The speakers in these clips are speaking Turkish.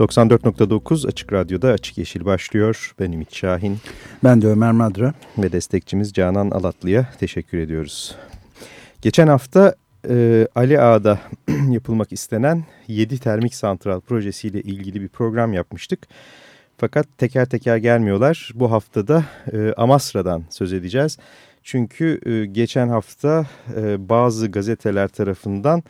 ...94.9 Açık Radyo'da Açık Yeşil başlıyor. Ben Ümit Şahin. Ben de Ömer Madra. Ve destekçimiz Canan Alatlı'ya teşekkür ediyoruz. Geçen hafta e, Ali Ağa'da yapılmak istenen 7 termik santral projesiyle ilgili bir program yapmıştık. Fakat teker teker gelmiyorlar. Bu haftada e, Amasra'dan söz edeceğiz. Çünkü e, geçen hafta e, bazı gazeteler tarafından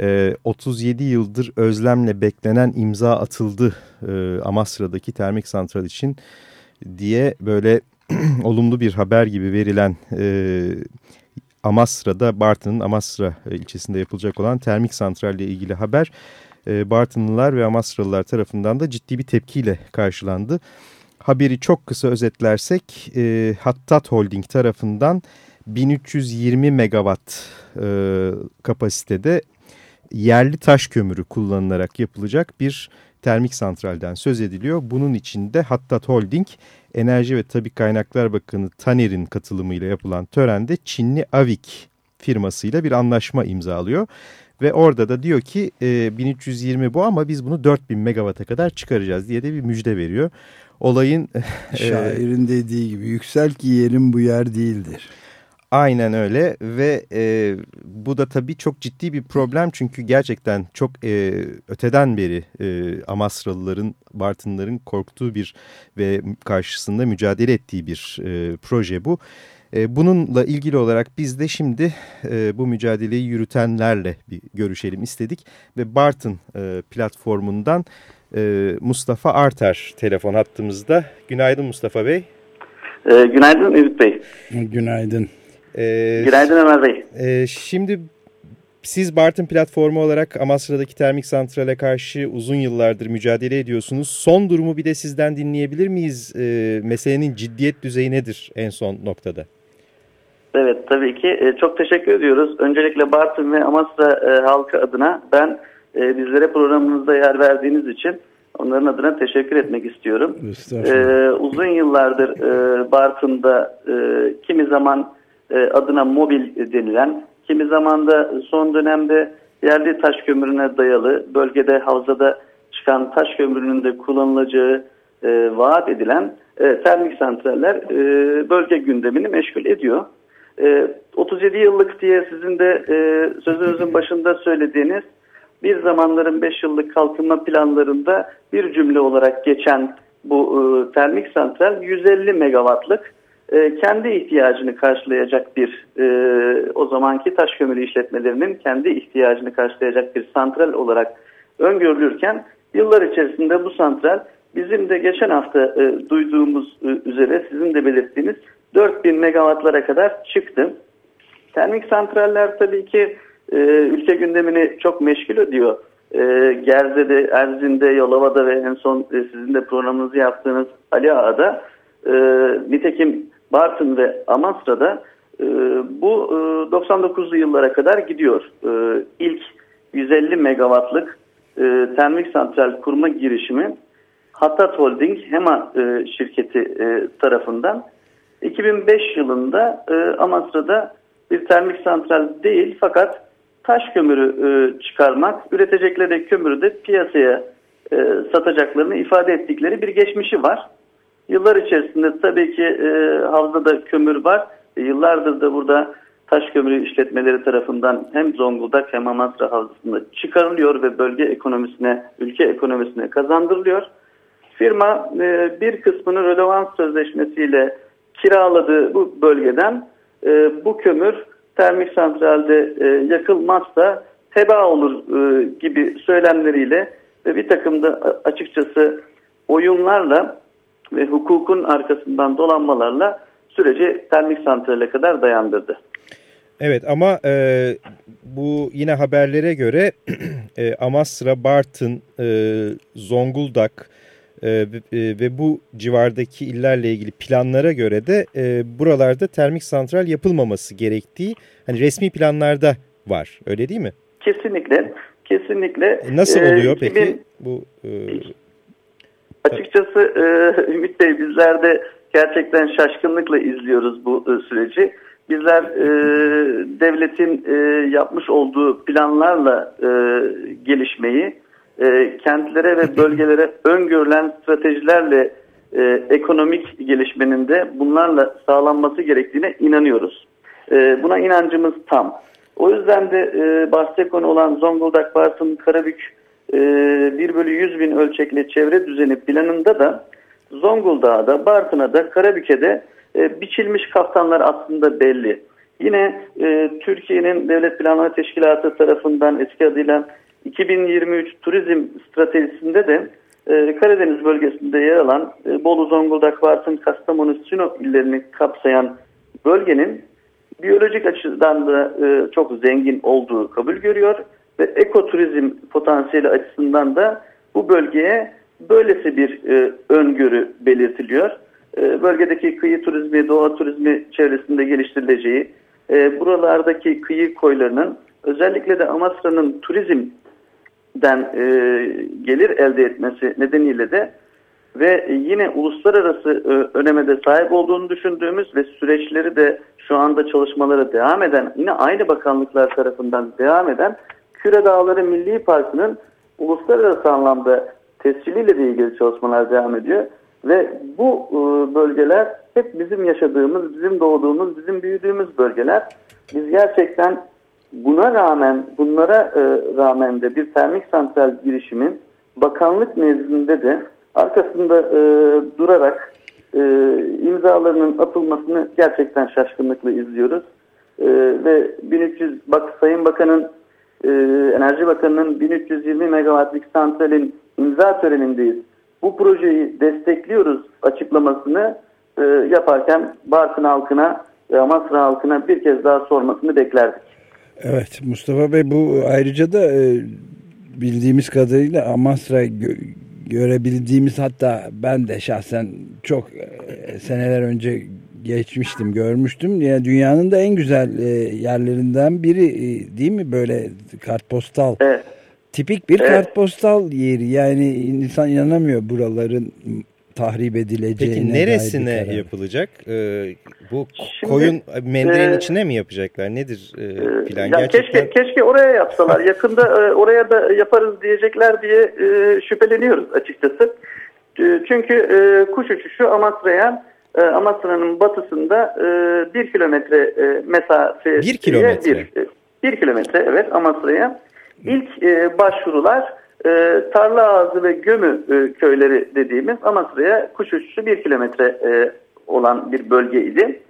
e, 37 yıldır özlemle beklenen imza atıldı e, Amasra'daki termik santral için diye böyle olumlu bir haber gibi verilen e, Amasra'da Bartın'ın Amasra ilçesinde yapılacak olan termik santralle ilgili haber e, Bartınlılar ve Amasralılar tarafından da ciddi bir tepkiyle karşılandı. Haberi çok kısa özetlersek e, Hattat Holding tarafından 1320 megawatt e, kapasitede yerli taş kömürü kullanılarak yapılacak bir termik santralden söz ediliyor. Bunun içinde Hattat Holding, Enerji ve Tabi Kaynaklar Bakanı Taner'in katılımıyla yapılan törende Çinli Avik firmasıyla bir anlaşma imzalıyor. Ve orada da diyor ki e, 1320 bu ama biz bunu 4000 megawata kadar çıkaracağız diye de bir müjde veriyor. Olayın... E, Şairin dediği gibi yüksel ki yerim bu yer değildir. Aynen öyle ve e, bu da tabii çok ciddi bir problem çünkü gerçekten çok e, öteden beri e, Amasralıların, Bartınların korktuğu bir ve karşısında mücadele ettiği bir e, proje bu. E, bununla ilgili olarak biz de şimdi e, bu mücadeleyi yürütenlerle bir görüşelim istedik ve Bartın e, platformundan e, Mustafa Arter telefon hattımızda. Günaydın Mustafa Bey. E, günaydın Ümit Bey. Günaydın. Ee, Günaydın Ömer Bey. E, şimdi siz Bartın platformu olarak Amasra'daki termik santrale karşı uzun yıllardır mücadele ediyorsunuz. Son durumu bir de sizden dinleyebilir miyiz? E, meselenin ciddiyet düzeyi nedir en son noktada? Evet tabii ki. E, çok teşekkür ediyoruz. Öncelikle Bartın ve Amasra e, halkı adına ben e, bizlere programınızda yer verdiğiniz için onların adına teşekkür etmek istiyorum. E, uzun yıllardır e, Bartın'da e, kimi zaman adına mobil denilen, kimi zaman da son dönemde yerli taş kömürüne dayalı bölgede havzada çıkan taş kömürünün de kullanılacağı e, vaat edilen e, termik santraller e, bölge gündemini meşgul ediyor. E, 37 yıllık diye sizin de e, sözünüzün başında söylediğiniz bir zamanların 5 yıllık kalkınma planlarında bir cümle olarak geçen bu e, termik santral 150 megawattlık e, kendi ihtiyacını karşılayacak bir e, o zamanki taş kömürü işletmelerinin kendi ihtiyacını karşılayacak bir santral olarak öngörülürken yıllar içerisinde bu santral bizim de geçen hafta e, duyduğumuz e, üzere sizin de belirttiğiniz 4000 megawattlara kadar çıktı. Termik santraller tabii ki e, ülke gündemini çok meşgul ediyor. E, Gerze'de, Erzin'de, Yolova'da ve en son e, sizin de programınızı yaptığınız Ali Ağa'da e, nitekim Bartın ve Amasra'da e, bu e, 99'lu yıllara kadar gidiyor. E, ilk 150 megawattlık e, termik santral kurma girişimi Hattat Holding HEMA e, şirketi e, tarafından 2005 yılında e, Amasra'da bir termik santral değil fakat taş kömürü e, çıkarmak, üretecekleri kömürü de piyasaya e, satacaklarını ifade ettikleri bir geçmişi var. Yıllar içerisinde tabii ki e, havzada kömür var. E, yıllardır da burada taş kömürü işletmeleri tarafından hem Zonguldak hem Amasra havzasında çıkarılıyor ve bölge ekonomisine, ülke ekonomisine kazandırılıyor. Firma e, bir kısmını rölevans sözleşmesiyle kiraladığı bu bölgeden e, bu kömür termik santralde e, yakılmazsa teba olur e, gibi söylemleriyle ve bir takım da açıkçası oyunlarla ve hukukun arkasından dolanmalarla süreci termik santrale kadar dayandırdı. Evet ama e, bu yine haberlere göre e, Amasra, Bartın, e, Zonguldak, E, e, ve bu civardaki illerle ilgili planlara göre de e, buralarda termik santral yapılmaması gerektiği hani resmi planlarda var. Öyle değil mi? Kesinlikle. Kesinlikle. Nasıl e, oluyor e, peki 2000, bu? E, açıkçası e, Ümit Bey bizler de gerçekten şaşkınlıkla izliyoruz bu e, süreci. Bizler e, devletin e, yapmış olduğu planlarla e, gelişmeyi e, kentlere ve bölgelere öngörülen stratejilerle e, ekonomik gelişmenin de bunlarla sağlanması gerektiğine inanıyoruz. E, buna inancımız tam. O yüzden de e, bahse konu olan Zonguldak, Bartın, Karabük e, 1 bölü 100 bin ölçekli çevre düzeni planında da Zonguldak'a da, Bartın'a da, Karabük'e de e, biçilmiş kaftanlar aslında belli. Yine e, Türkiye'nin Devlet Planlama Teşkilatı tarafından eski adıyla 2023 turizm stratejisinde de e, Karadeniz bölgesinde yer alan e, Bolu, Zonguldak, Bartın, Kastamonu, Sinop illerini kapsayan bölgenin biyolojik açıdan da e, çok zengin olduğu kabul görüyor ve ekoturizm potansiyeli açısından da bu bölgeye böylesi bir e, öngörü belirtiliyor. E, bölgedeki kıyı turizmi, doğa turizmi çevresinde geliştirileceği, e, buralardaki kıyı koylarının özellikle de Amasra'nın turizmden e, gelir elde etmesi nedeniyle de ve yine uluslararası e, öneme de sahip olduğunu düşündüğümüz ve süreçleri de şu anda çalışmalara devam eden, yine aynı bakanlıklar tarafından devam eden Küre Dağları Milli Parkı'nın uluslararası anlamda tesciliyle de ilgili çalışmalar devam ediyor. Ve bu e, bölgeler hep bizim yaşadığımız, bizim doğduğumuz, bizim büyüdüğümüz bölgeler. Biz gerçekten buna rağmen, bunlara e, rağmen de bir termik santral girişimin bakanlık nezdinde de arkasında e, durarak imzalarının atılmasını gerçekten şaşkınlıkla izliyoruz. Ve 1300, bak Sayın Bakan'ın, Enerji Bakanı'nın 1320 megawattlık santralin imza törenindeyiz bu projeyi destekliyoruz açıklamasını e, yaparken Bartın halkına ve Amasra halkına bir kez daha sormasını beklerdik. Evet Mustafa Bey bu ayrıca da e, bildiğimiz kadarıyla Amasra gö görebildiğimiz hatta ben de şahsen çok e, seneler önce geçmiştim görmüştüm. Yani dünyanın da en güzel e, yerlerinden biri e, değil mi böyle kartpostal? Evet. Tipik bir evet. kartpostal yeri. Yani insan inanamıyor buraların tahrip edileceğine. Peki neresine yapılacak? Ee, bu Şimdi, koyun mendilin e, içine mi yapacaklar? Nedir e, e plan? Ya Gerçekten... Keşke, keşke oraya yapsalar. Yakında e, oraya da yaparız diyecekler diye e, şüpheleniyoruz açıkçası. E, çünkü e, kuş uçuşu Amasra'ya e, Amasra'nın batısında e, bir kilometre e, mesafe. Bir kilometre? Bir, e, bir kilometre evet Amasra'ya İlk e, başvurular e, Tarla Ağzı ve Gömü e, köyleri dediğimiz Amasra'ya kuş uçuşu bir kilometre e, olan bir bölgeydi.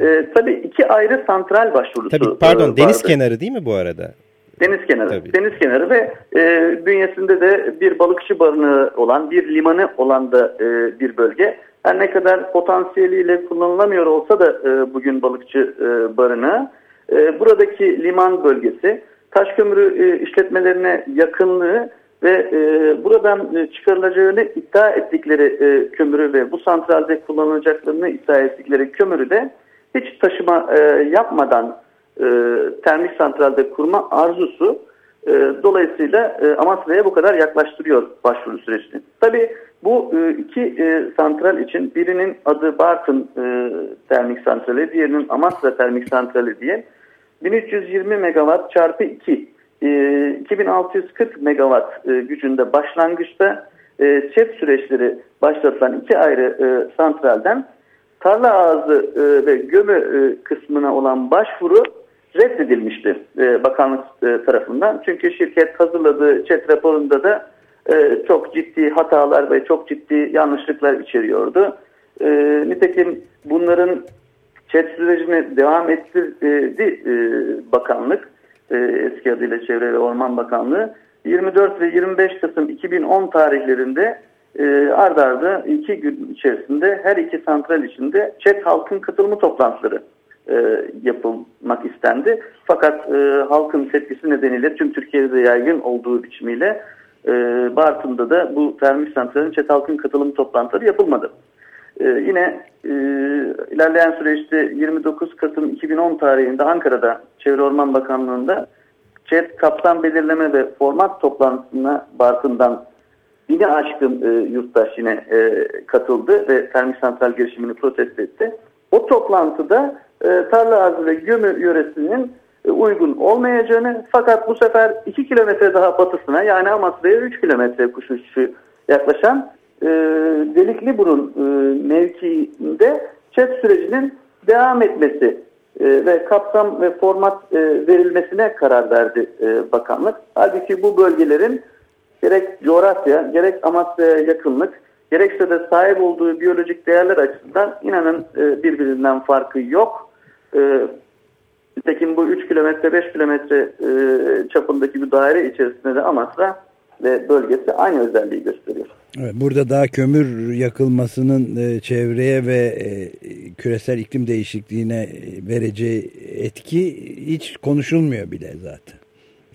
E, tabii iki ayrı santral başvurusu Tabii pardon e, deniz kenarı değil mi bu arada? Deniz kenarı. Tabii. Deniz kenarı ve e, bünyesinde de bir balıkçı barınağı olan, bir limanı olan da e, bir bölge. Her ne kadar potansiyeliyle kullanılamıyor olsa da e, bugün balıkçı e, barınağı, e, buradaki liman bölgesi taş kömürü e, işletmelerine yakınlığı ve e, buradan e, çıkarılacağını iddia ettikleri e, kömürü ve bu santralde kullanılacaklarını iddia ettikleri kömürü de hiç taşıma e, yapmadan e, termik santralde kurma arzusu e, dolayısıyla e, bu kadar yaklaştırıyor başvuru sürecini. Tabii bu e, iki e, santral için birinin adı Bartın termik santrali, diğerinin Amasra termik santrali diye 1320 megawatt çarpı 2 2640 e, megawatt gücünde başlangıçta e, çet süreçleri başlatılan iki ayrı santralden tarla ağzı ve gömü kısmına olan başvuru reddedilmişti bakanlık tarafından. Çünkü şirket hazırladığı çet raporunda da çok ciddi hatalar ve çok ciddi yanlışlıklar içeriyordu. Nitekim bunların Çet sürecine devam ettirdi e, bakanlık, e, eski adıyla Çevre ve Orman Bakanlığı. 24 ve 25 Kasım 2010 tarihlerinde e, ard arda iki gün içerisinde her iki santral içinde Çet halkın katılımı toplantıları e, yapılmak istendi. Fakat e, halkın tepkisi nedeniyle tüm Türkiye'de yaygın olduğu biçimiyle e, Bartın'da da bu termik santralin ÇED halkın katılım toplantıları yapılmadı. E, yine e, ilerleyen süreçte 29 Kasım 2010 tarihinde Ankara'da Çevre Orman Bakanlığı'nda ÇED kapsam belirleme ve format toplantısına Bartın'dan bini aşkın e, yurttaş yine e, katıldı ve termik santral girişimini protesto etti. O toplantıda e, Tarla Ağzı ve Gömü yöresinin e, uygun olmayacağını fakat bu sefer 2 kilometre daha batısına yani Amasya'ya 3 kilometre kuş uçuşu yaklaşan e, Delikli Burun e, mevkiinde chat sürecinin devam etmesi e, ve kapsam ve format e, verilmesine karar verdi e, bakanlık. Halbuki bu bölgelerin gerek coğrafya gerek Amasya'ya yakınlık gerekse de sahip olduğu biyolojik değerler açısından inanın e, birbirinden farkı yok. E, Nitekim bu 3 kilometre 5 kilometre e, çapındaki bir daire içerisinde de Amasra ve bölgesi aynı özelliği gösteriyor. Evet, burada daha kömür yakılmasının e, çevreye ve e, küresel iklim değişikliğine vereceği etki hiç konuşulmuyor bile zaten.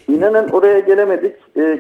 İnanın oraya gelemedik.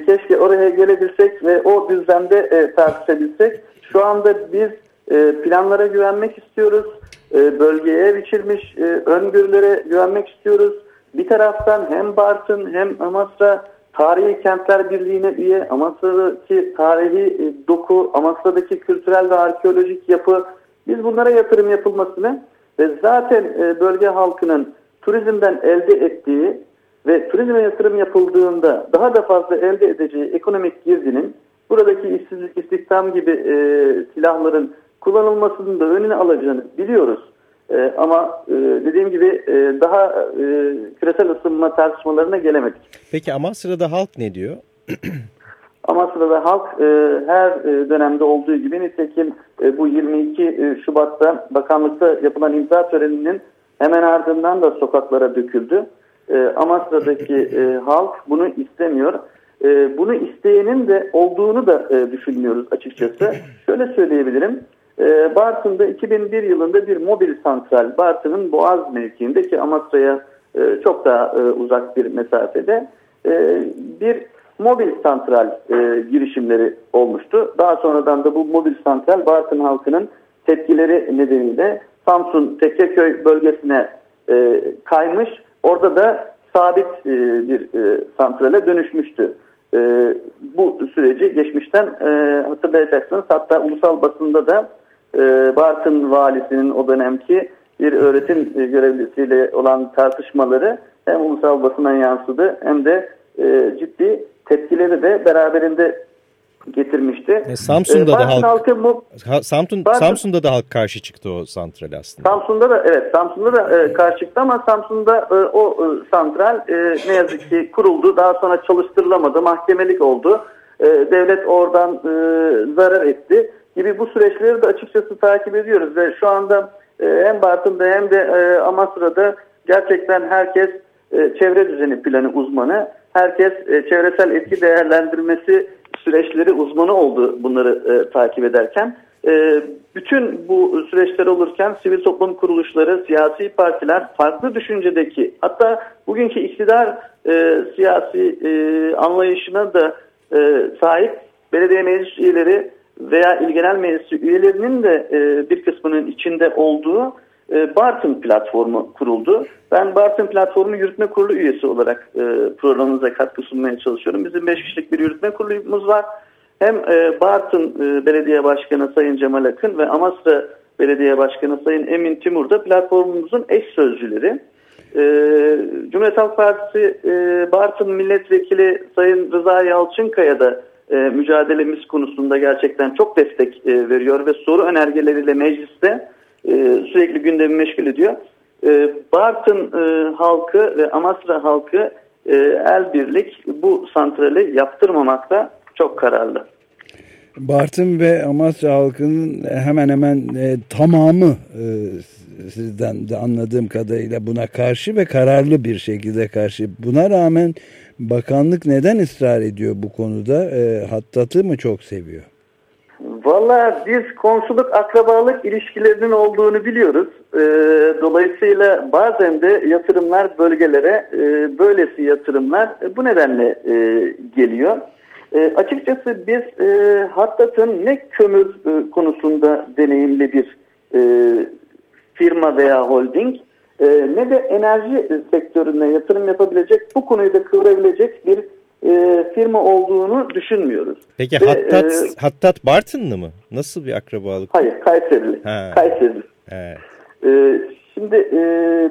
Keşke oraya gelebilsek ve o düzlemde tartışabilsek. Şu anda biz e, planlara güvenmek istiyoruz. E, bölgeye biçilmiş e, öngörülere güvenmek istiyoruz. Bir taraftan hem Bartın hem Amasra Tarihi Kentler Birliği'ne üye, Amasra'daki tarihi e, doku, Amasra'daki kültürel ve arkeolojik yapı biz bunlara yatırım yapılmasını ve zaten bölge halkının turizmden elde ettiği ve turizme yatırım yapıldığında daha da fazla elde edeceği ekonomik girdinin buradaki işsizlik, istihdam gibi e, silahların kullanılmasının da önüne alacağını biliyoruz. E, ama e, dediğim gibi e, daha e, küresel ısınma tartışmalarına gelemedik. Peki Amasra'da halk ne diyor? Amasra'da halk e, her e, dönemde olduğu gibi nitekim e, bu 22 e, Şubat'ta bakanlıkta yapılan imza töreninin hemen ardından da sokaklara döküldü. E, Amasra'daki e, halk bunu istemiyor. E, bunu isteyenin de olduğunu da e, düşünmüyoruz açıkçası. Şöyle söyleyebilirim. E, Bartın'da 2001 yılında bir mobil santral Bartın'ın Boğaz mevkiindeki Amasra'ya e, çok daha e, uzak bir mesafede e, bir mobil santral girişimleri olmuştu. Daha sonradan da bu mobil santral Bartın halkının tepkileri nedeniyle Samsun Tekkeköy bölgesine kaymış. Orada da sabit bir santrale dönüşmüştü. Bu süreci geçmişten hatırlayacaksınız. Hatta ulusal basında da Bartın valisinin o dönemki bir öğretim görevlisiyle olan tartışmaları hem ulusal basına yansıdı hem de e, ciddi tepkileri de beraberinde getirmişti. E, Samsun'da e, da halk halkı mu, ha, Samsun, Bartın, Samsun'da da halk karşı çıktı o santrale aslında. Samsun'da da evet Samsun'da da e, karşı çıktı ama Samsun'da e, o e, santral e, ne yazık ki kuruldu. Daha sonra çalıştırılamadı. Mahkemelik oldu. E, devlet oradan e, zarar etti gibi bu süreçleri de açıkçası takip ediyoruz ve şu anda e, hem Bartın'da hem de e, Amasra'da gerçekten herkes e, çevre düzeni planı uzmanı, herkes çevresel etki değerlendirmesi süreçleri uzmanı oldu bunları takip ederken. Bütün bu süreçler olurken sivil toplum kuruluşları, siyasi partiler farklı düşüncedeki hatta bugünkü iktidar e, siyasi e, anlayışına da e, sahip belediye meclis üyeleri veya il genel meclisi üyelerinin de e, bir kısmının içinde olduğu e, Bartın platformu kuruldu. Ben Bartın platformu yürütme kurulu üyesi olarak e, programımıza katkı sunmaya çalışıyorum. Bizim 5 kişilik bir yürütme kurulumuz var. Hem e, Bartın e, Belediye Başkanı Sayın Cemal Akın ve Amasra Belediye Başkanı Sayın Emin Timur da platformumuzun eş sözcüleri. E, Cumhuriyet Halk Partisi e, Bartın Milletvekili Sayın Rıza Yalçınkaya da e, mücadelemiz konusunda gerçekten çok destek e, veriyor ve soru önergeleriyle mecliste e, sürekli gündemi meşgul ediyor. E, Bartın e, halkı ve Amasra halkı e, el birlik bu santrali yaptırmamakta çok kararlı. Bartın ve Amasra halkının hemen hemen e, tamamı e, sizden de anladığım kadarıyla buna karşı ve kararlı bir şekilde karşı. Buna rağmen bakanlık neden ısrar ediyor bu konuda? E, hattatı mı çok seviyor? Valla biz komşuluk akrabalık ilişkilerinin olduğunu biliyoruz. E, dolayısıyla bazen de yatırımlar bölgelere e, böylesi yatırımlar e, bu nedenle e, geliyor. E, açıkçası biz e, Hattat'ın ne kömür e, konusunda deneyimli bir e, firma veya holding e, ne de enerji sektörüne yatırım yapabilecek, bu konuyu da kıvırabilecek bir e, firma olduğunu düşünmüyoruz. Peki Ve, Hattat, e, Hattat Bartınlı mı? Nasıl bir akrabalık? Hayır, Kayserili. Ha. Kayserili. Evet. E, şimdi e,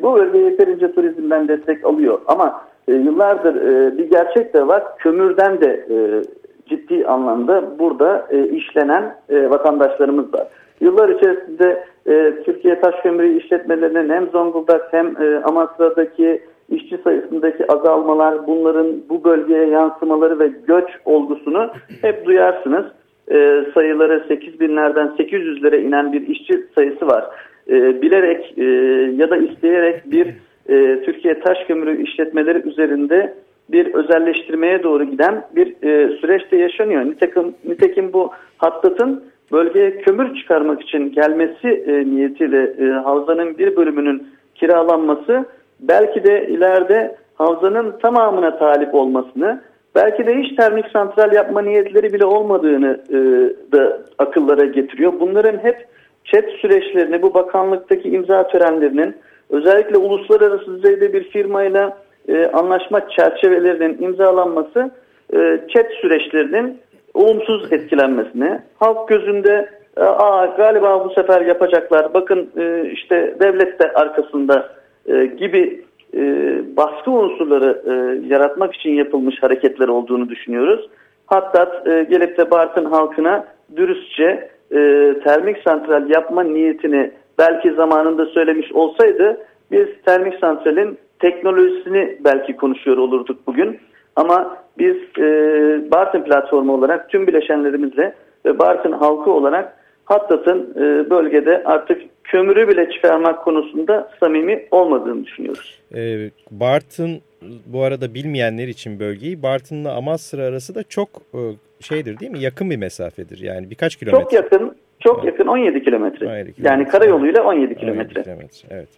bu bölge yeterince turizmden destek alıyor ama e, yıllardır e, bir gerçek de var. Kömürden de e, ciddi anlamda burada e, işlenen e, vatandaşlarımız var. Yıllar içerisinde e, Türkiye Taş Kömürü işletmelerinin hem Zonguldak hem e, Amasra'daki işçi sayısındaki azalmalar, bunların bu bölgeye yansımaları ve göç olgusunu hep duyarsınız. E, sayıları 8 binlerden 800'lere inen bir işçi sayısı var. E, bilerek e, ya da isteyerek bir e, Türkiye Taş Kömürü işletmeleri üzerinde bir özelleştirmeye doğru giden bir e, süreçte yaşanıyor. Nitekim, nitekim bu Hattat'ın bölgeye kömür çıkarmak için gelmesi e, niyetiyle e, havzanın bir bölümünün kiralanması belki de ileride havzanın tamamına talip olmasını belki de hiç termik santral yapma niyetleri bile olmadığını e, da akıllara getiriyor. Bunların hep chat süreçlerini bu bakanlıktaki imza törenlerinin özellikle uluslararası düzeyde bir firmayla e, anlaşma çerçevelerinin imzalanması e, chat süreçlerinin olumsuz etkilenmesini, halk gözünde e, Aa, galiba bu sefer yapacaklar, bakın e, işte devlet de arkasında e, gibi baskı unsurları yaratmak için yapılmış hareketler olduğunu düşünüyoruz. Hatta gelip de Bartın halkına dürüstçe termik santral yapma niyetini belki zamanında söylemiş olsaydı biz termik santralin teknolojisini belki konuşuyor olurduk bugün. Ama biz e, Bartın platformu olarak tüm bileşenlerimizle ve Bartın halkı olarak Hattat'ın e, bölgede artık kömürü bile çıkarmak konusunda samimi olmadığını düşünüyoruz. E, Bartın bu arada bilmeyenler için bölgeyi Bartın'la Amasra arası da çok e, şeydir değil mi? Yakın bir mesafedir. Yani birkaç kilometre. Çok yakın. Çok evet. yakın 17 kilometre. Yani karayoluyla 17 kilometre. 17 kilometre. Evet.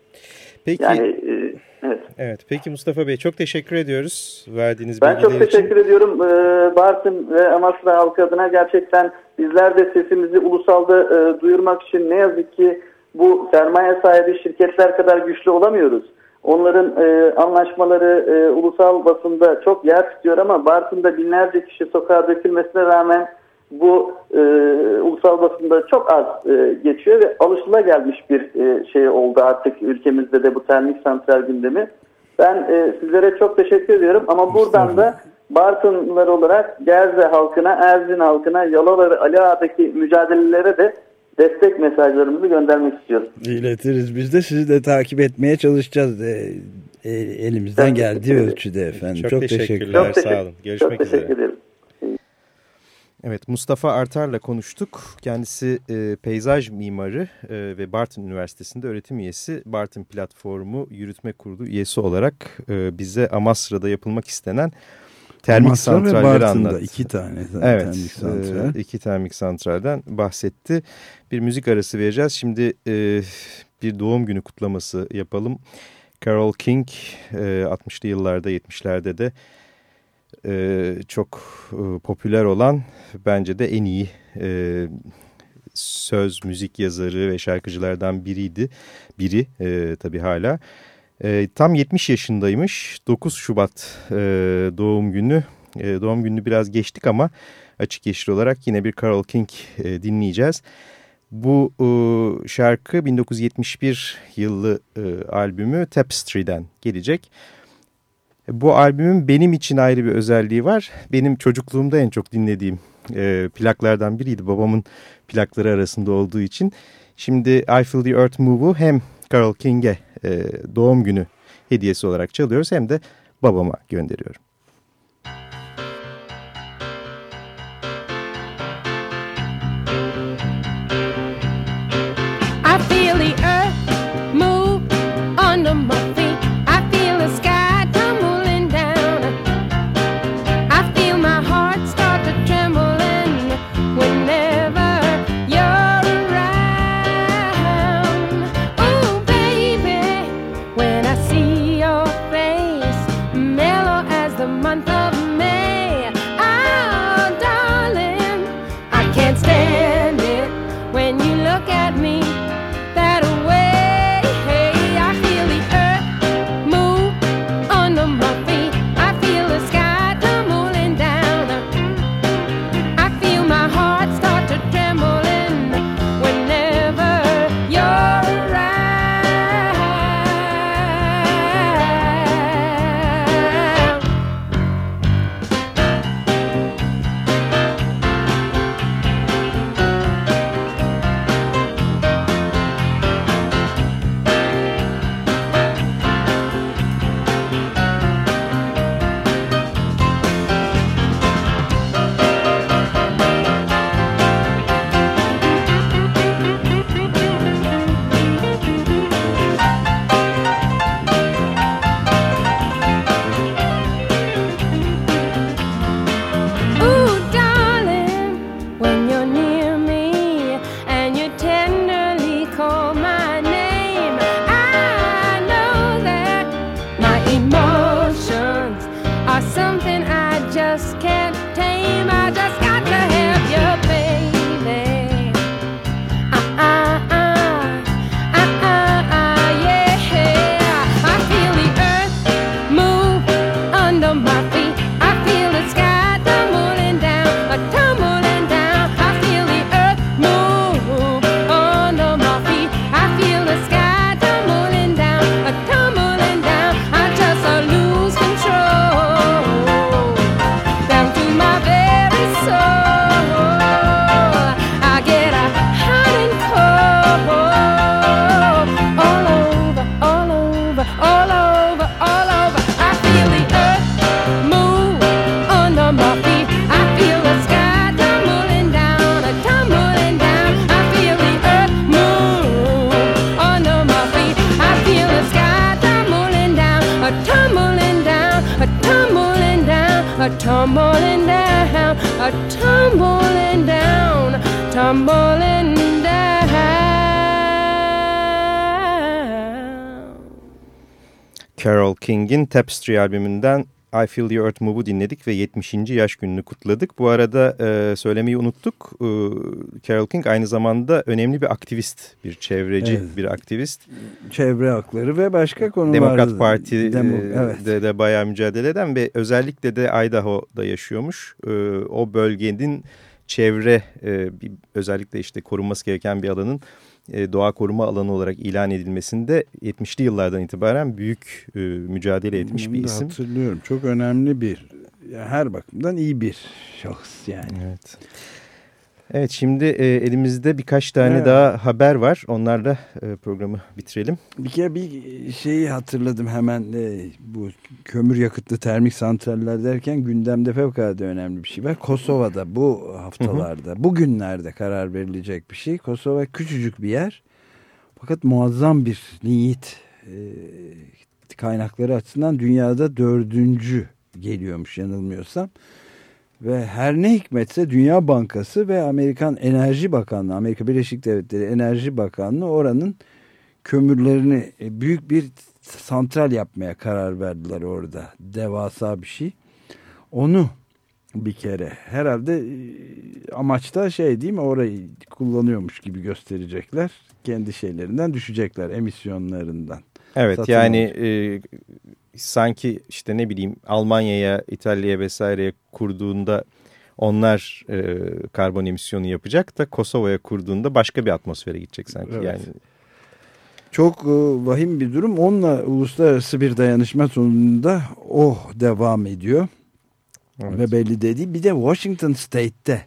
Peki. Yani e, Evet. Evet. Peki Mustafa Bey çok teşekkür ediyoruz verdiğiniz ben bilgiler için. Ben çok teşekkür için. ediyorum. Ee, Bartın ve Amasra halkı adına gerçekten bizler de sesimizi ulusalda e, duyurmak için ne yazık ki bu sermaye sahibi şirketler kadar güçlü olamıyoruz. Onların e, anlaşmaları e, ulusal basında çok yer tutuyor ama Bartın'da binlerce kişi sokağa dökülmesine rağmen bu e, ulusal basında çok az e, geçiyor ve alışılagelmiş bir e, şey oldu artık ülkemizde de bu termik santral gündemi. Ben e, sizlere çok teşekkür ediyorum ama buradan da Bartınlılar olarak Gerze halkına, Erzin halkına, Yalova ve Ali Ağa'daki mücadelelere de destek mesajlarımızı göndermek istiyorum. İletiriz. Biz de sizi de takip etmeye çalışacağız. E, e, elimizden geldiği ölçüde efendim. Çok, çok teşekkürler. teşekkürler. Çok teşekkür, Sağ olun. Görüşmek çok teşekkür üzere. ederim. Evet Mustafa Artar'la konuştuk. Kendisi e, peyzaj mimarı e, ve Bartın Üniversitesi'nde öğretim üyesi. Bartın Platformu Yürütme Kurulu üyesi olarak e, bize Amasra'da yapılmak istenen termik Amasra santralleri anlattı. iki tane evet, termik santral. E, iki termik santralden bahsetti. Bir müzik arası vereceğiz. Şimdi e, bir doğum günü kutlaması yapalım. Carol King e, 60'lı yıllarda 70'lerde de e, çok e, popüler olan bence de en iyi e, söz müzik yazarı ve şarkıcılardan biriydi. Biri e, tabii hala. E, tam 70 yaşındaymış. 9 Şubat e, doğum günü. E, doğum gününü biraz geçtik ama açık yeşil olarak yine bir Carol King e, dinleyeceğiz. Bu e, şarkı 1971 yıllı e, albümü Tapestry'den gelecek. Bu albümün benim için ayrı bir özelliği var. Benim çocukluğumda en çok dinlediğim e, plaklardan biriydi. Babamın plakları arasında olduğu için. Şimdi I Feel the Earth Move'u hem Carol King'e e, doğum günü hediyesi olarak çalıyoruz hem de babama gönderiyorum. Down, a tumbling down, tumbling down. Carol King'in Tapestry albümünden I Feel the Earth Move'u dinledik ve 70. yaş gününü kutladık. Bu arada e, söylemeyi unuttuk. E, Carol King aynı zamanda önemli bir aktivist, bir çevreci Evet. bir aktivist. Çevre hakları ve başka konularda. Demokrat Parti'de Demo, evet. de, de bayağı mücadele eden ve özellikle de Idaho'da yaşıyormuş. E, o bölgenin çevre e, bir, özellikle işte korunması gereken bir alanın e, doğa koruma alanı olarak ilan edilmesinde 70'li yıllardan itibaren büyük e, mücadele etmiş Bunu bir isim. Hatırlıyorum. Çok önemli bir, her bakımdan iyi bir şahıs yani. Evet. Evet şimdi e, elimizde birkaç tane Evet. daha haber var. Onlarla e, programı bitirelim. Bir kere bir şeyi hatırladım hemen e, bu kömür yakıtlı termik santraller derken gündemde fevkalade önemli bir şey var. Kosova'da bu haftalarda, bugünlerde karar verilecek bir şey. Kosova küçücük bir yer fakat muazzam bir linyit e, kaynakları açısından dünyada dördüncü geliyormuş yanılmıyorsam. Ve her ne hikmetse Dünya Bankası ve Amerikan Enerji Bakanlığı, Amerika Birleşik Devletleri Enerji Bakanlığı oranın kömürlerini e, büyük bir santral yapmaya karar verdiler orada. Devasa bir şey. Onu bir kere herhalde e, amaçta şey değil mi orayı kullanıyormuş gibi gösterecekler. Kendi şeylerinden düşecekler emisyonlarından. Evet Satın yani e, sanki işte ne bileyim Almanya'ya, İtalya'ya vesaireye kurduğunda onlar e, karbon emisyonu yapacak da Kosova'ya kurduğunda başka bir atmosfere gidecek sanki. Evet. Yani Çok e, vahim bir durum. Onunla uluslararası bir dayanışma sonunda o devam ediyor. Evet. Ve belli dediği bir de Washington State'te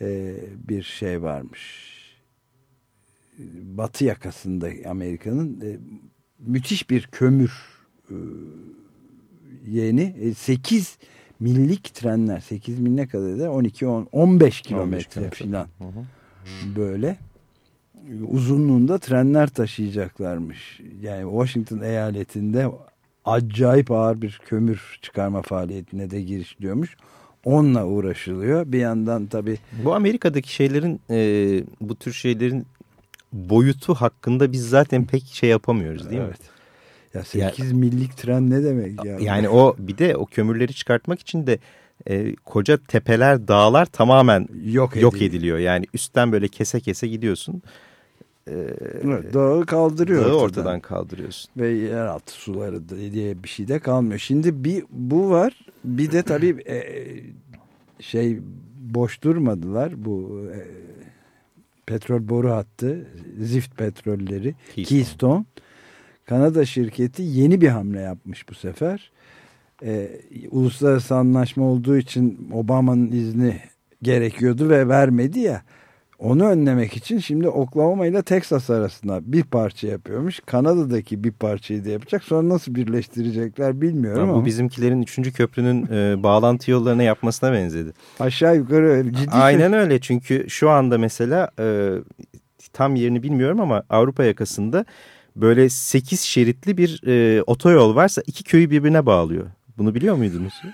e, bir şey varmış. Batı yakasında Amerika'nın e, müthiş bir kömür yeni 8 millik trenler 8 mil ne kadar eder 12 10 15 kilometre hı. böyle uzunluğunda trenler taşıyacaklarmış. Yani Washington eyaletinde acayip ağır bir kömür çıkarma faaliyetine de girişliyormuş. Onunla uğraşılıyor. Bir yandan tabii Bu Amerika'daki şeylerin e, bu tür şeylerin boyutu hakkında biz zaten pek şey yapamıyoruz değil mi? Ya 8 millik tren ne demek ya? Yani o bir de o kömürleri çıkartmak için de e, koca tepeler, dağlar tamamen yok, yok ediliyor. ediliyor. Yani üstten böyle kese kese gidiyorsun. E, Evet, dağı kaldırıyor dağı ortadan. ortadan kaldırıyorsun. Ve yeraltı suları diye bir şey de kalmıyor. Şimdi bir bu var. Bir de tabii e, şey boş durmadılar. Bu e, petrol boru hattı, zift petrolleri, Keystone. Keystone. Kanada şirketi yeni bir hamle yapmış bu sefer. E, uluslararası anlaşma olduğu için Obama'nın izni gerekiyordu ve vermedi ya. Onu önlemek için şimdi Oklahoma ile Texas arasında bir parça yapıyormuş. Kanada'daki bir parçayı da yapacak. Sonra nasıl birleştirecekler bilmiyorum Ama ama, bu bizimkilerin 3. köprünün e, bağlantı yollarına yapmasına benzedi. aşağı yukarı öyle. ciddi Aynen öyle çünkü şu anda mesela e, tam yerini bilmiyorum ama Avrupa yakasında böyle 8 şeritli bir e, otoyol varsa iki köyü birbirine bağlıyor. Bunu biliyor muydunuz?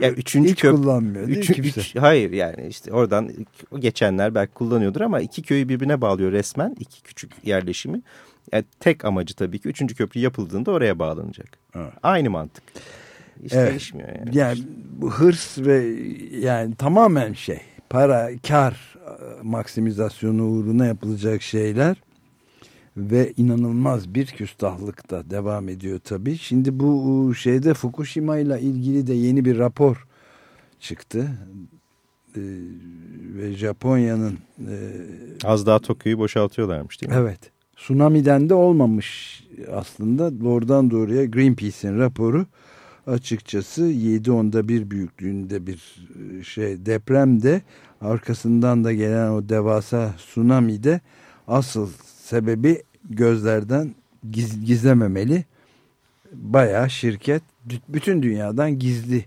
ya üçüncü hiç köprü kullanmıyor değil Üç, mi kimse? üç- hayır yani işte oradan geçenler belki kullanıyordur ama iki köyü birbirine bağlıyor resmen iki küçük yerleşimi. Yani tek amacı tabii ki üçüncü köprü yapıldığında oraya bağlanacak. Evet. Aynı mantık. Hiç Evet. değişmiyor yani. Yani bu hırs ve yani tamamen şey para, kar e, maksimizasyonu uğruna yapılacak şeyler ve inanılmaz bir küstahlık da devam ediyor tabii. Şimdi bu şeyde Fukushima ile ilgili de yeni bir rapor çıktı. Ee, ve Japonya'nın e, Az daha Tokyo'yu boşaltıyorlarmış değil mi? Evet. Tsunami'den de olmamış aslında. Doğrudan doğruya Greenpeace'in raporu açıkçası 7.10'da bir büyüklüğünde bir e, şey depremde arkasından da gelen o devasa tsunami'de asıl sebebi gözlerden giz, gizlememeli. Bayağı şirket bütün dünyadan gizli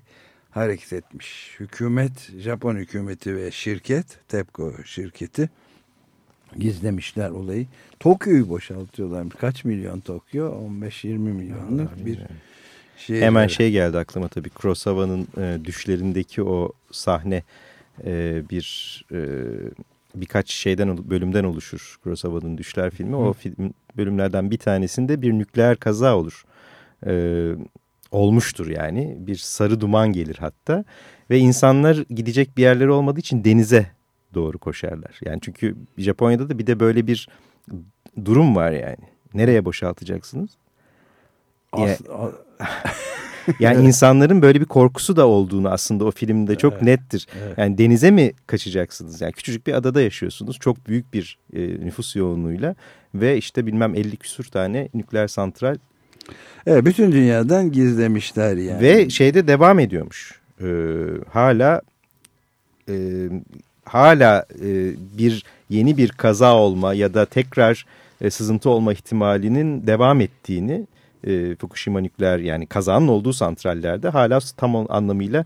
hareket etmiş. Hükümet, Japon hükümeti ve şirket, TEPCO şirketi gizlemişler olayı. Tokyo'yu boşaltıyorlarmış. Kaç milyon Tokyo? 15-20 milyonluk bir Şey, Hemen şey geldi aklıma tabii Kurosawa'nın e, düşlerindeki o sahne e, bir e, birkaç şeyden bölümden oluşur Kurosawa'nın Düşler filmi. O film bölümlerden bir tanesinde bir nükleer kaza olur. E, olmuştur yani bir sarı duman gelir hatta ve insanlar gidecek bir yerleri olmadığı için denize doğru koşarlar. Yani çünkü Japonya'da da bir de böyle bir durum var yani. Nereye boşaltacaksınız? As, yani insanların böyle bir korkusu da olduğunu aslında o filmde çok evet, nettir. Evet. Yani denize mi kaçacaksınız? Yani küçücük bir adada yaşıyorsunuz. Çok büyük bir e, nüfus yoğunluğuyla ve işte bilmem 50 küsur tane nükleer santral. Evet bütün dünyadan gizlemişler yani. Ve şeyde devam ediyormuş. Ee, hala e, hala e, bir yeni bir kaza olma ya da tekrar e, sızıntı olma ihtimalinin devam ettiğini e, Fukushima nükleer yani kazanın olduğu santrallerde hala tam anlamıyla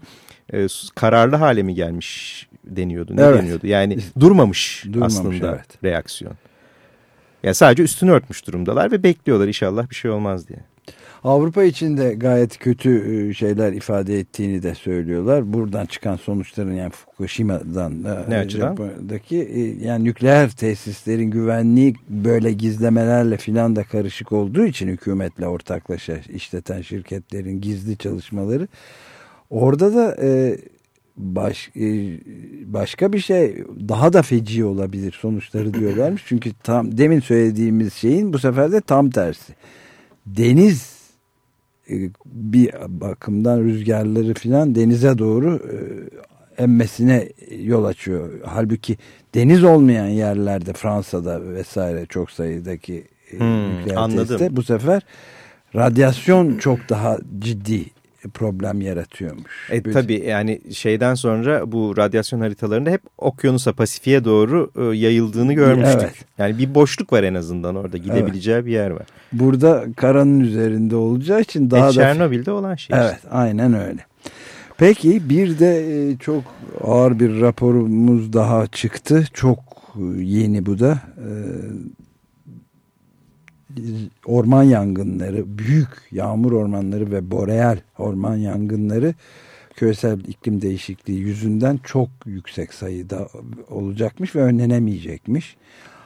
e, kararlı hale mi gelmiş deniyordu. Ne evet. deniyordu? Yani durmamış, durmamış aslında evet. reaksiyon. Yani sadece üstünü örtmüş durumdalar ve bekliyorlar inşallah bir şey olmaz diye. Avrupa için de gayet kötü e, şeyler ifade ettiğini de söylüyorlar. Buradan çıkan sonuçların yani Fukushima'dan ne açıdan? Japonya'daki e, yani nükleer tesislerin güvenliği böyle gizlemelerle filan da karışık olduğu için hükümetle ortaklaşa işleten şirketlerin gizli çalışmaları orada da e, baş, başka bir şey daha da feci olabilir sonuçları diyorlarmış. Çünkü tam demin söylediğimiz şeyin bu sefer de tam tersi. Deniz e, bir bakımdan rüzgarları filan denize doğru e, emmesine yol açıyor. Halbuki deniz olmayan yerlerde Fransa'da vesaire çok sayıdaki e, hmm, nükleer tesiste bu sefer radyasyon çok daha ciddi problem yaratıyormuş. E, tabii yani şeyden sonra bu radyasyon haritalarında hep okyanusa Pasifik'e doğru e, yayıldığını görmüştük. Evet. Yani bir boşluk var en azından orada gidebileceği evet. bir yer var. Burada karanın üzerinde olacağı için daha e, da... Çernobil'de olan şey Evet işte. aynen öyle. Peki bir de e, çok ağır bir raporumuz daha çıktı. Çok yeni bu da. Orman yangınları, büyük yağmur ormanları ve boreal orman yangınları küresel iklim değişikliği yüzünden çok yüksek sayıda olacakmış ve önlenemeyecekmiş.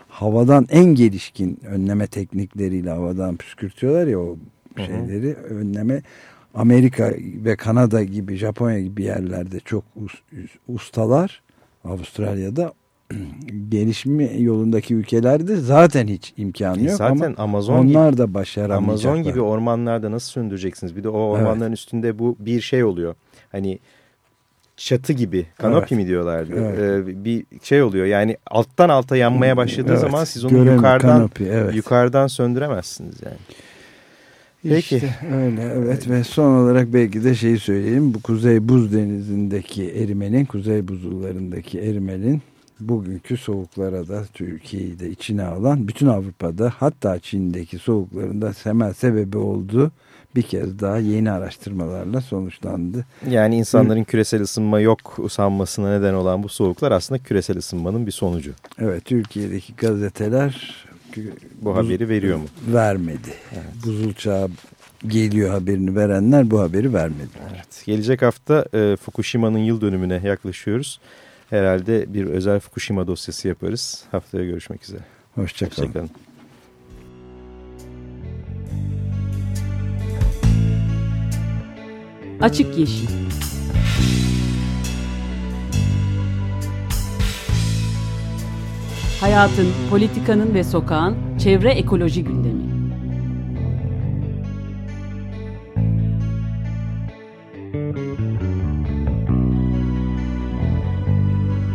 Havadan en gelişkin önleme teknikleriyle havadan püskürtüyorlar ya o şeyleri hı hı. önleme Amerika ve Kanada gibi Japonya gibi yerlerde çok ustalar Avustralya'da gelişme yolundaki ülkelerde zaten hiç imkanı e yok zaten ama Amazon onlar gibi, da başaramayacaklar. Amazon gibi ormanlarda nasıl söndüreceksiniz? Bir de o ormanların evet. üstünde bu bir şey oluyor. Hani çatı gibi kanopi evet. mi diyorlar evet. ee, bir şey oluyor yani alttan alta yanmaya başladığı evet. zaman siz onu Göremi, yukarıdan kanopi, evet. yukarıdan söndüremezsiniz yani. Peki. İşte öyle evet ve son olarak belki de şeyi söyleyeyim bu Kuzey Buz Denizi'ndeki erimenin Kuzey buzullarındaki erimenin bugünkü soğuklara da Türkiye'yi de içine alan bütün Avrupa'da hatta Çin'deki soğuklarında temel sebebi olduğu bir kez daha yeni araştırmalarla sonuçlandı. Yani insanların küresel ısınma yok sanmasına neden olan bu soğuklar aslında küresel ısınmanın bir sonucu. Evet Türkiye'deki gazeteler bu haberi veriyor mu? Vermedi. Evet. Buzul çağı geliyor haberini verenler bu haberi vermediler. Evet. Gelecek hafta e, Fukushima'nın yıl dönümüne yaklaşıyoruz herhalde bir özel Fukushima dosyası yaparız. Haftaya görüşmek üzere. Hoşçakalın. Hoşçakalın. Açık Yeşil Hayatın, politikanın ve sokağın çevre ekoloji gündemi.